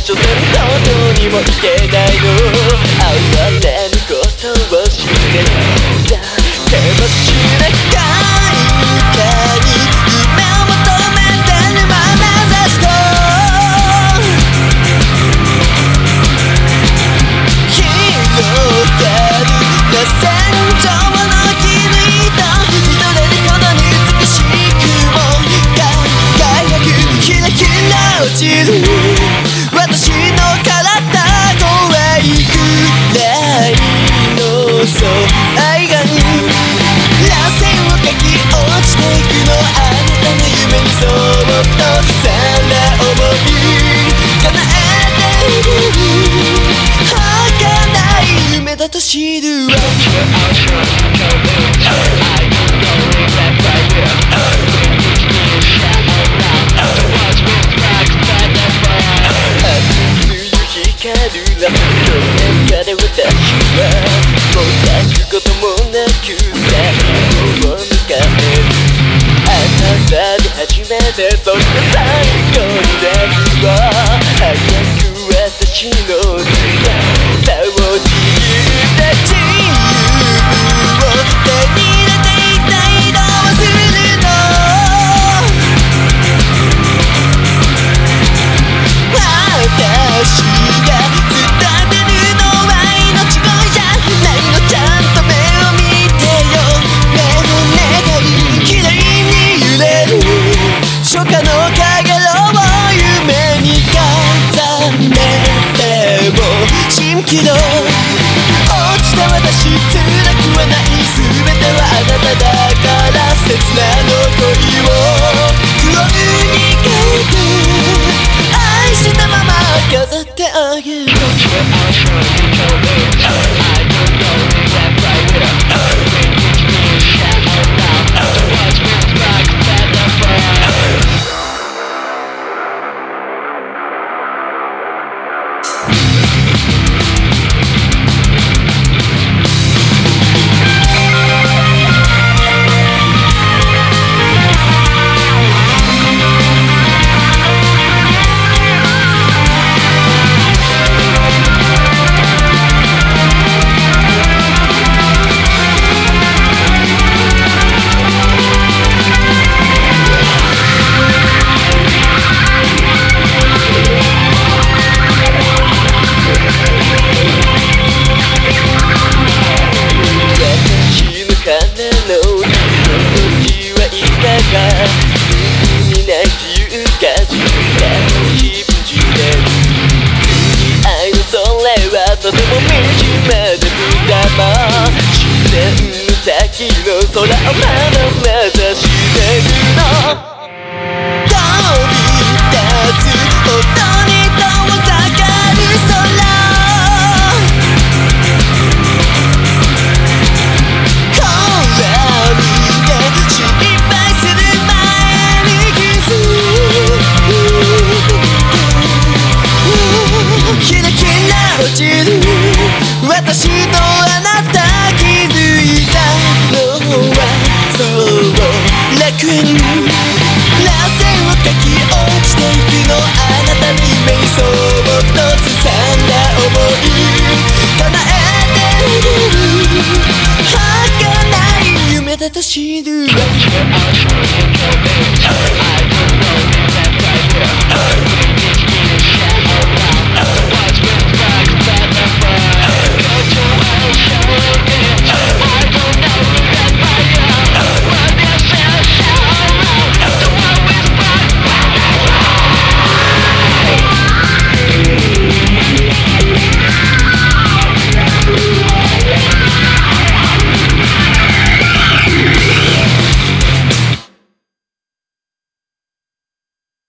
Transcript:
所でどうにもいけないの。I that なもの中で私はもう出すこともなく誰もを見かねあなたで初めてそんな最後になるわ早く私の手が倒しに立ち白の空をまだま私で